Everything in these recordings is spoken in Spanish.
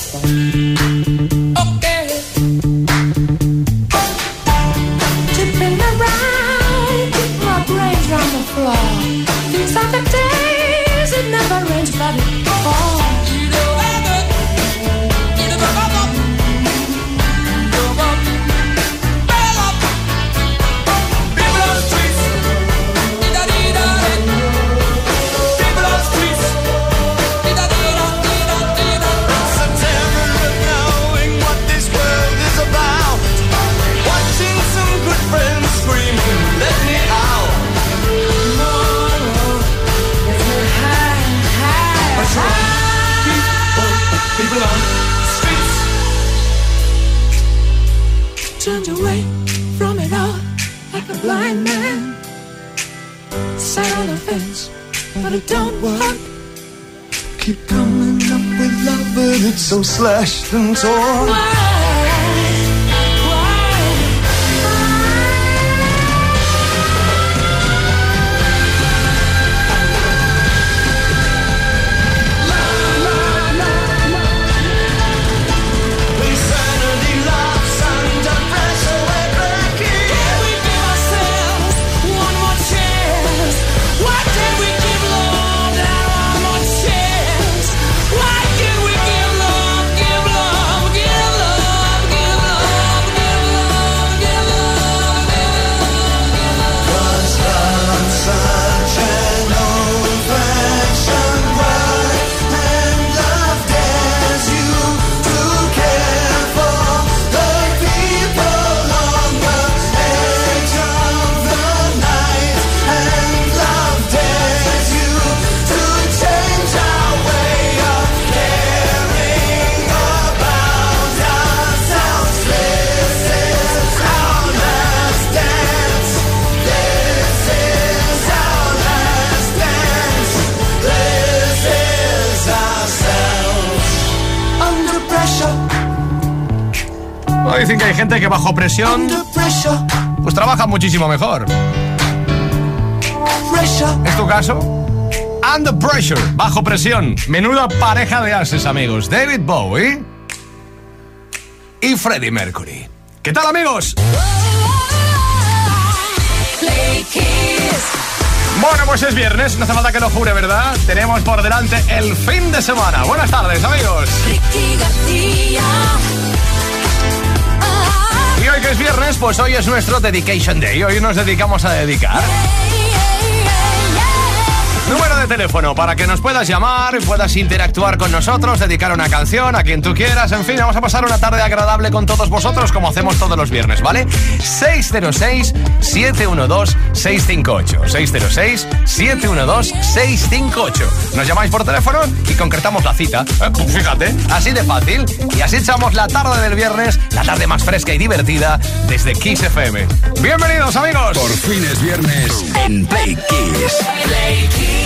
Podcast. reflections que bajo presión pues trabaja muchísimo mejor. ¿Es tu caso? Under pressure, bajo presión. Menuda pareja de ases, amigos. David Bowie y Freddie Mercury. ¿Qué tal, amigos? Bueno, pues es viernes, no hace falta que lo jure, ¿verdad? Tenemos por delante el fin de semana. Buenas tardes, amigos. Hoy que es viernes, pues hoy es nuestro Dedication Day. Hoy nos dedicamos a dedicar. Número de teléfono para que nos puedas llamar, puedas interactuar con nosotros, dedicar una canción a quien tú quieras. En fin, vamos a pasar una tarde agradable con todos vosotros como hacemos todos los viernes, ¿vale? 606-712-658. 606-712-658. Nos llamáis por teléfono y concretamos la cita. Eh, pues fíjate, así de fácil. Y así echamos la tarde del viernes, la tarde más fresca y divertida desde Kiss FM. Bienvenidos, amigos. Por fin es viernes en Play Kiss. Play Kiss.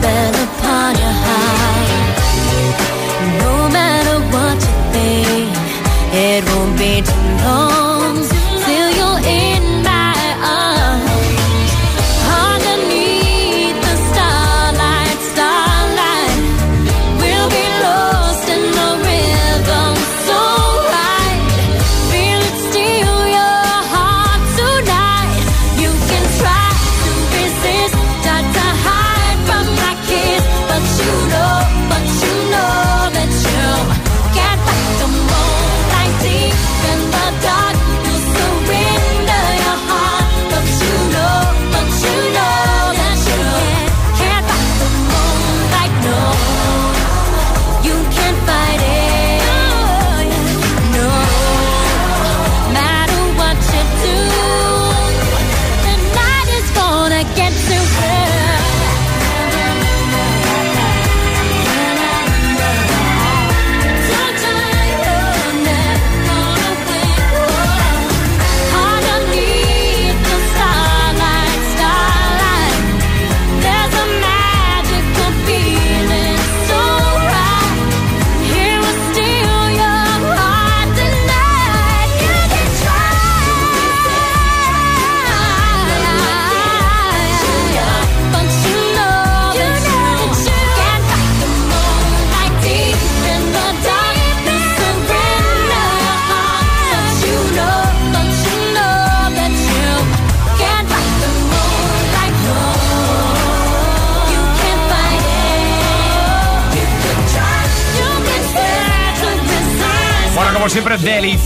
spell upon your heart. No matter what you think It won't be too long.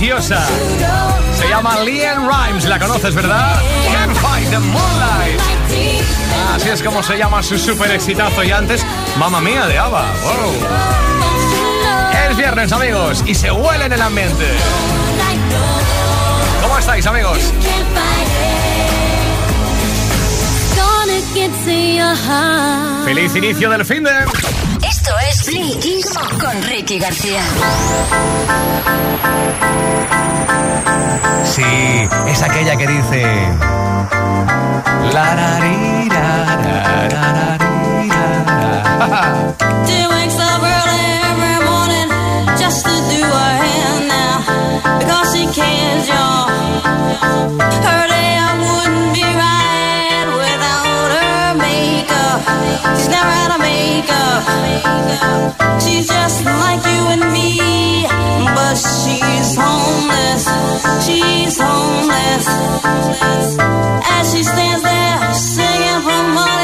Se llama Lian Rhymes, la conoces, ¿verdad? Can't Fight the Moonlight. Así es como se llama su super exitazo y antes, Mamma Mía de Ava. Wow. Es viernes, amigos, y se huele en el ambiente. ¿Cómo estáis, amigos? Feliz inicio del fin de. Con Ricky García. Sí, es aquella que dice. La ra, ri, ra, ra, ra, She wakes up early every morning just to do her hair now because she cares, y'all. Her day I wouldn't be right She's just like you and me, but she's homeless. She's homeless. As she stands there singing for money,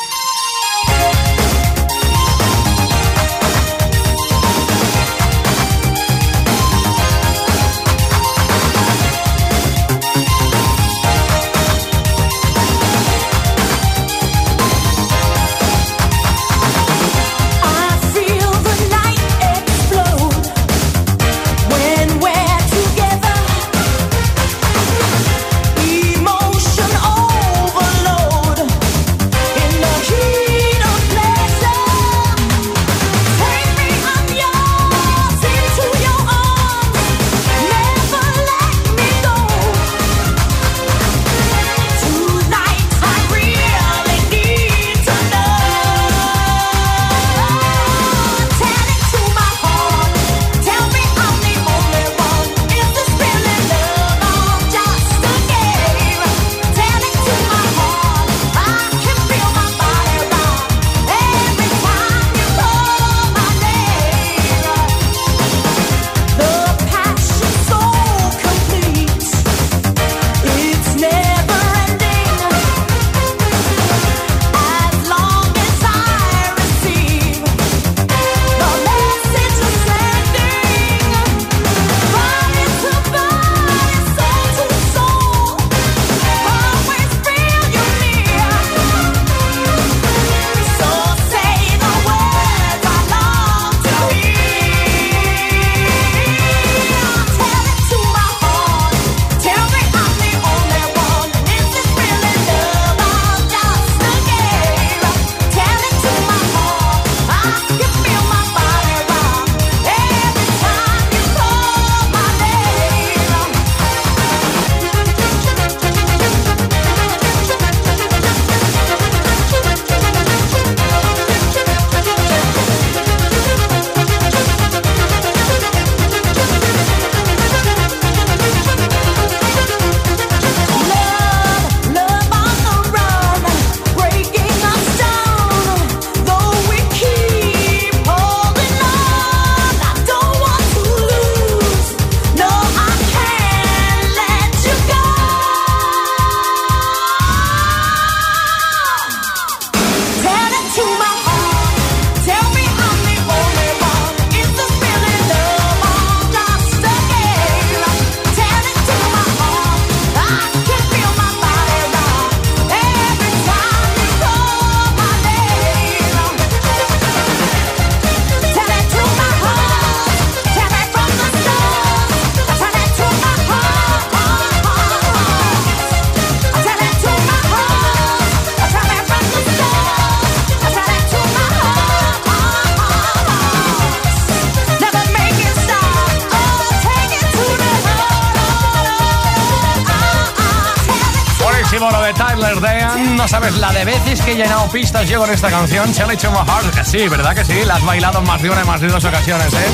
De Tyler Dean. No sabes la de veces que he llenado pistas yo con esta canción. Se le hecho hard. Sí, ¿verdad que sí? La has bailado más de una y más de dos ocasiones, ¿eh?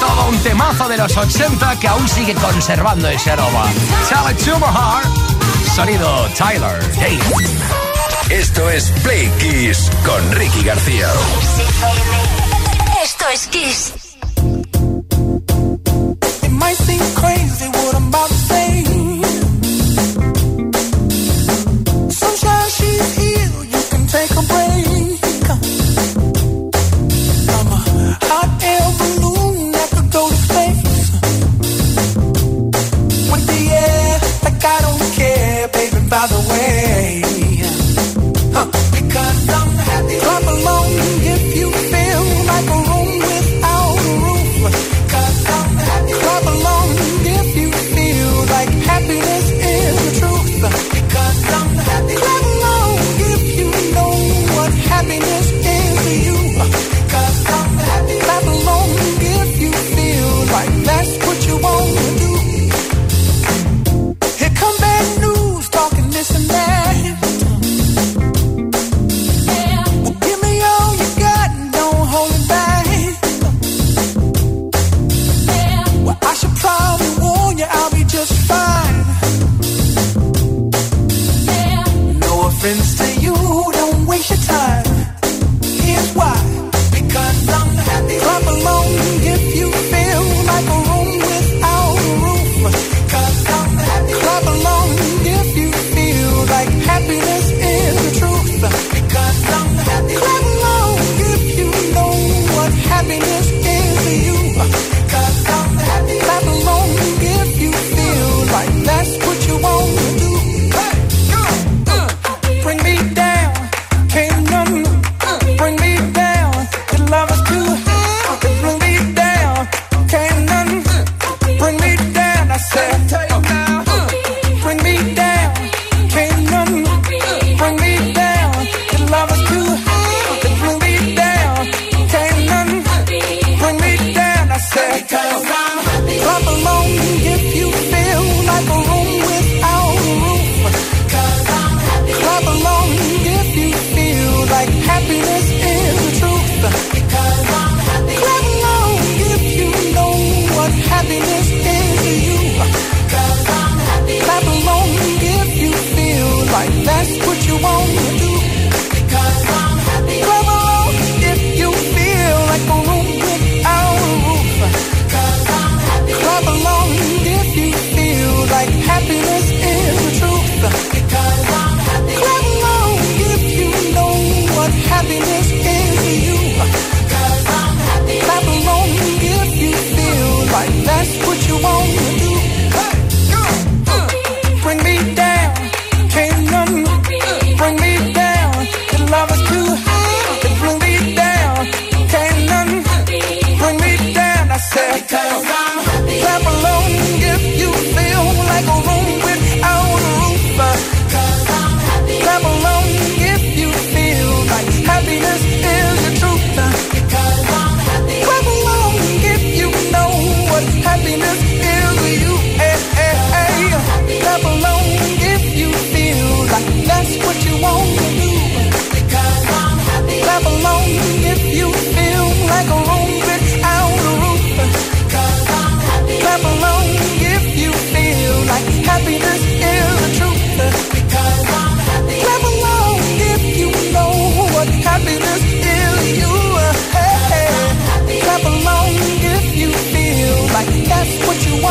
Todo un temazo de los 80 que aún sigue conservando ese aroma. Challenge to my heart. Sonido Tyler Dean. Esto es Play Kiss con Ricky García. Esto es Kiss. It might seem crazy what I'm about to say. take a break. difference to you.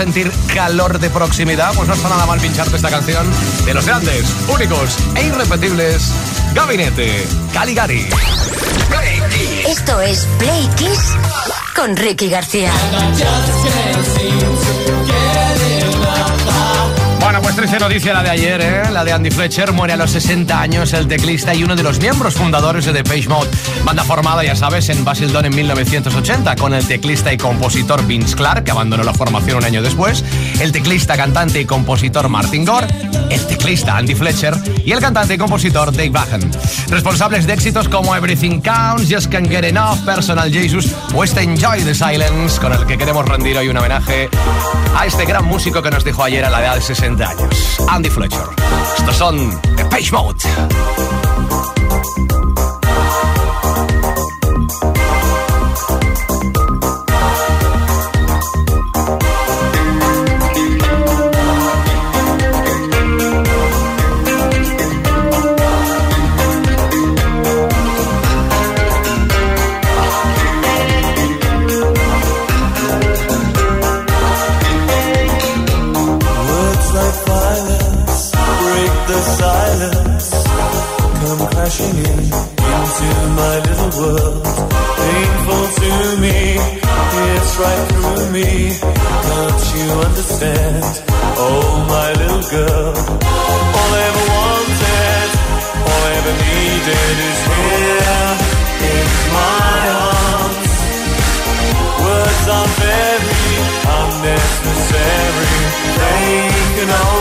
sentir calor de proximidad, pues no está nada mal pincharte esta canción de los grandes, únicos e irrepetibles. Gabinete Caligari. Esto es Play Kiss con Ricky García. Pues triste noticia la de ayer, ¿eh? La de Andy Fletcher muere a los 60 años, el teclista y uno de los miembros fundadores de Depeche Mode. Banda formada, ya sabes, en Basildon en 1980, con el teclista y compositor Vince Clark, que abandonó la formación un año después, el teclista, cantante y compositor Martin Gore, el teclista Andy Fletcher y el cantante y compositor Dave Vaughan. Responsables de éxitos como Everything Counts, Just Can't Get Enough, Personal Jesus o este Enjoy the Silence, con el que queremos rendir hoy un homenaje a este gran músico que nos dejó ayer a la edad de 60 años, Andy Fletcher. Estos son Depeche Mode. Rushing in into my little world. Painful to me, it's right through me. Can't you understand? Oh, my little girl. All I ever wanted, all I ever needed is here in my arms. Words are very unnecessary. They can only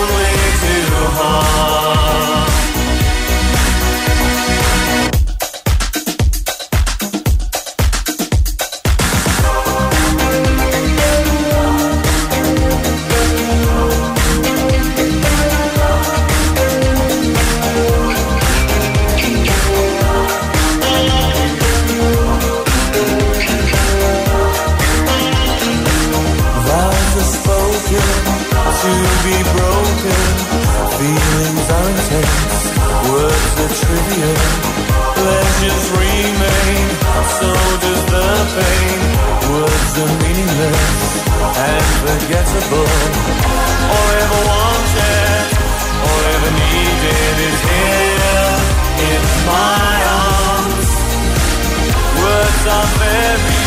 are meaningless and forgettable. All I ever wanted, all I ever needed is here in my arms. Words are very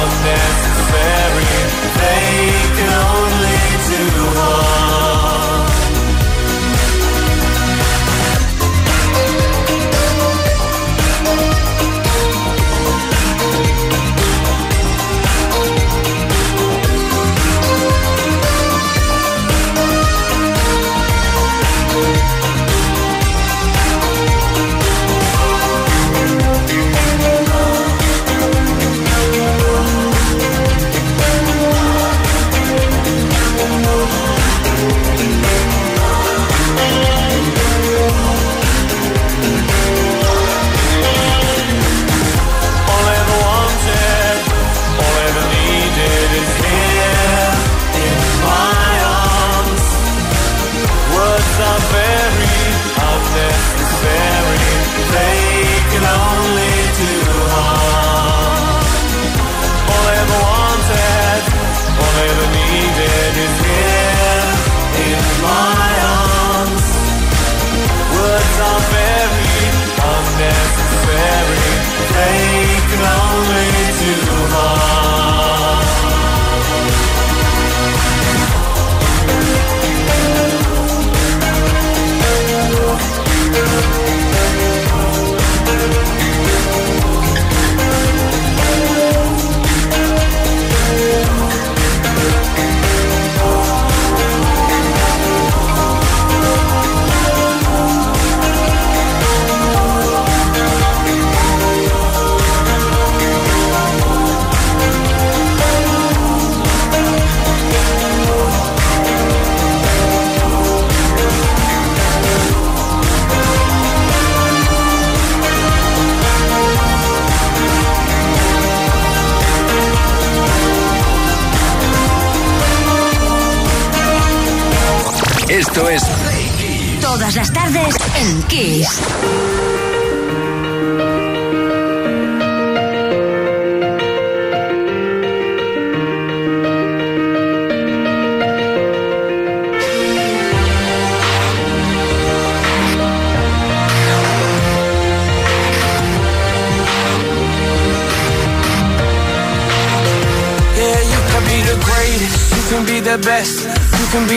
unnecessary. They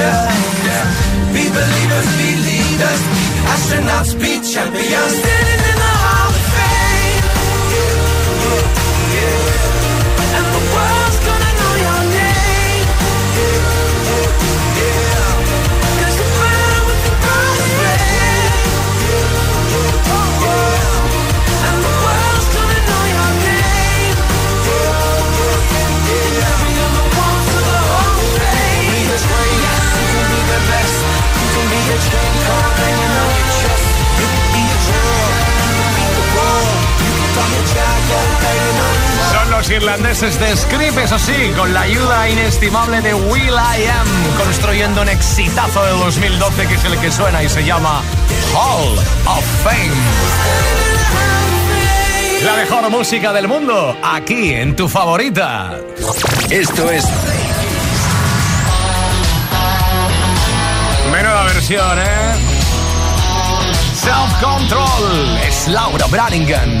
yeah. Be believers, be leaders, be astronauts, be champions. Son los irlandeses de Scrip, eso sí, con la ayuda inestimable de Will I Am, construyendo un exitazo de 2012 que es el que suena y se llama Hall of Fame. La mejor música del mundo, aquí en tu favorita. Esto es... versión. ¿eh? Self Control es Laura Branningham.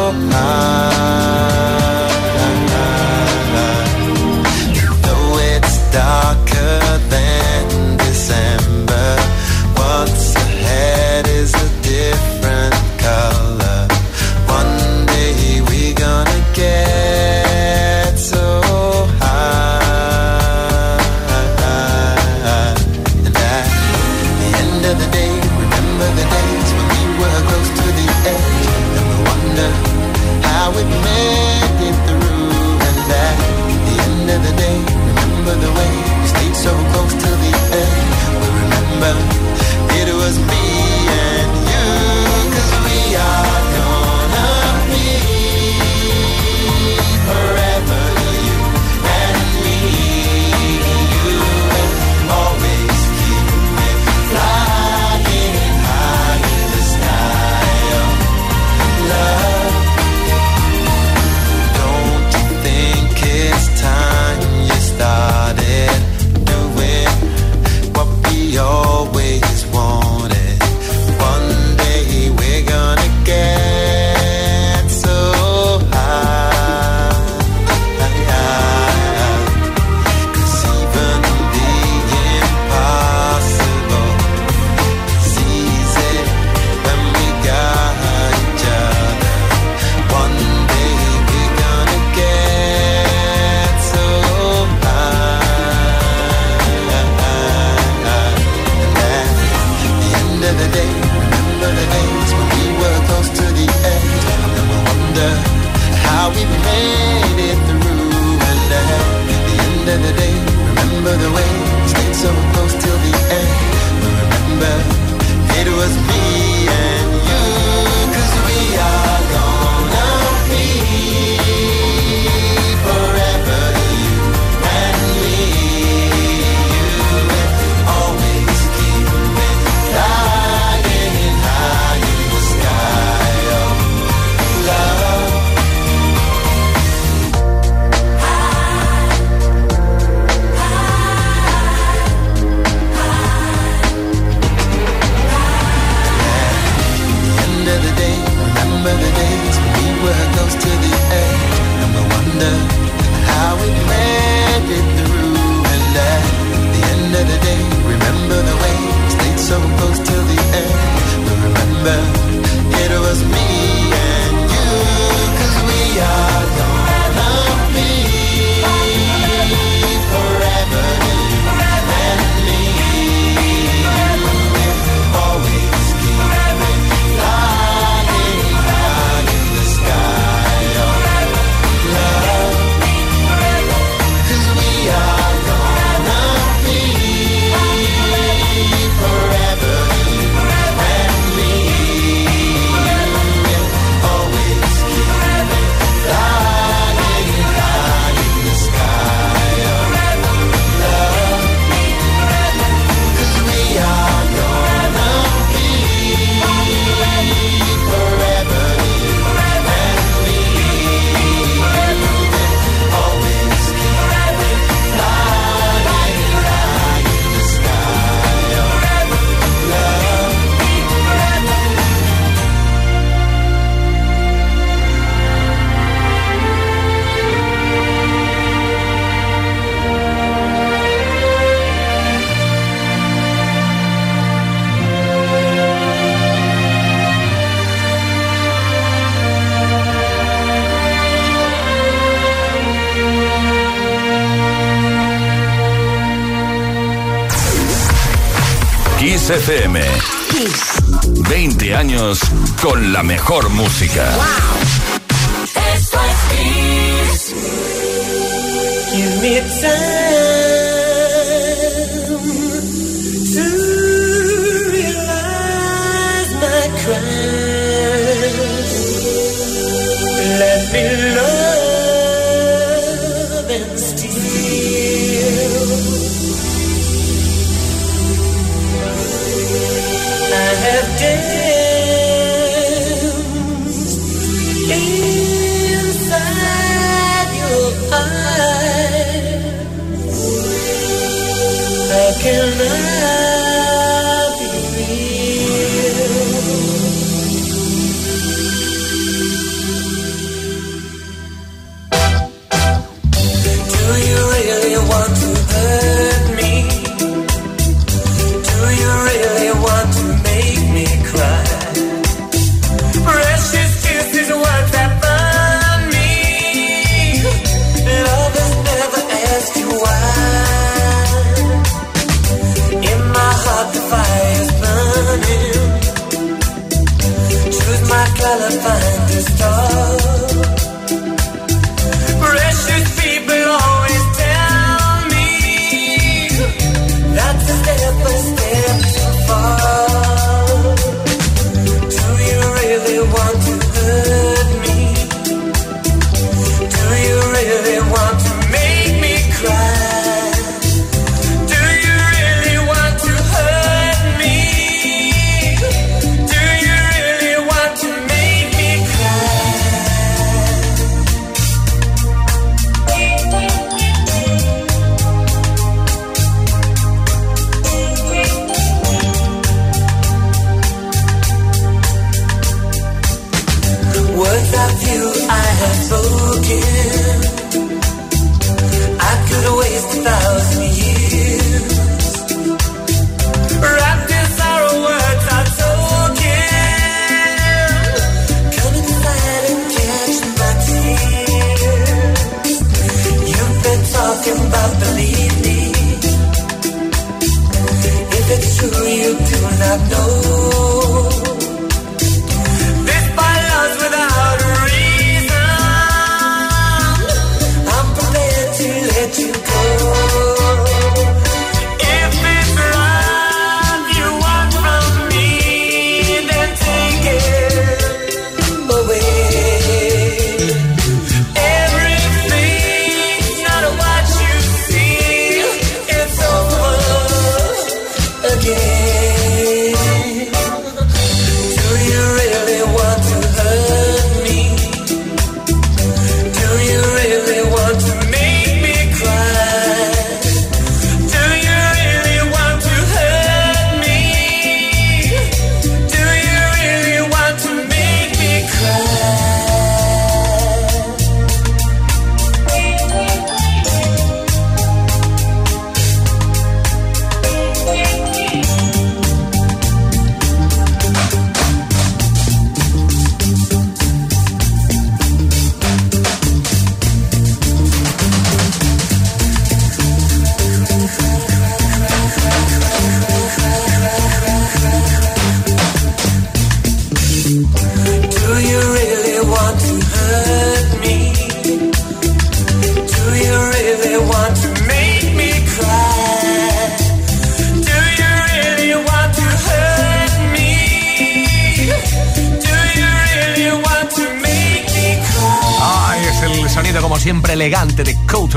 FM. Kiss. 20 años con la mejor música.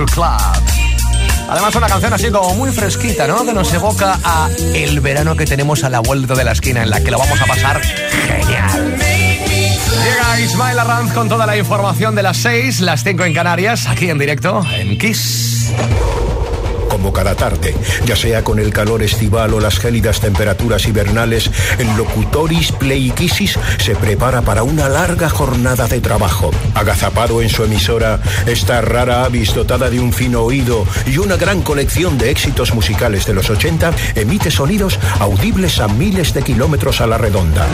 Club. Además, una canción así como muy fresquita, ¿no? Que nos evoca a el verano que tenemos a la vuelta de la esquina, en la que lo vamos a pasar genial. Llega Ismael Arranz con toda la información de las 6, las 5 en Canarias, aquí en directo en Kiss como cada tarde, ya sea con el calor estival o las gélidas temperaturas hibernales, el Locutoris Playkisis se prepara para una larga jornada de trabajo. Agazapado en su emisora, esta rara avis dotada de un fino oído y una gran colección de éxitos musicales de los 80 emite sonidos audibles a miles de kilómetros a la redonda.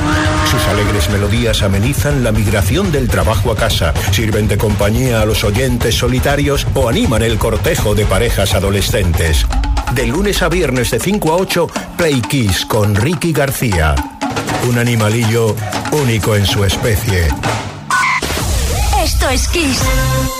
Sus alegres melodías amenizan la migración del trabajo a casa, sirven de compañía a los oyentes solitarios o animan el cortejo de parejas adolescentes. De lunes a viernes de 5 a 8, Play Kiss con Ricky García. Un animalillo único en su especie. Esto es Kiss.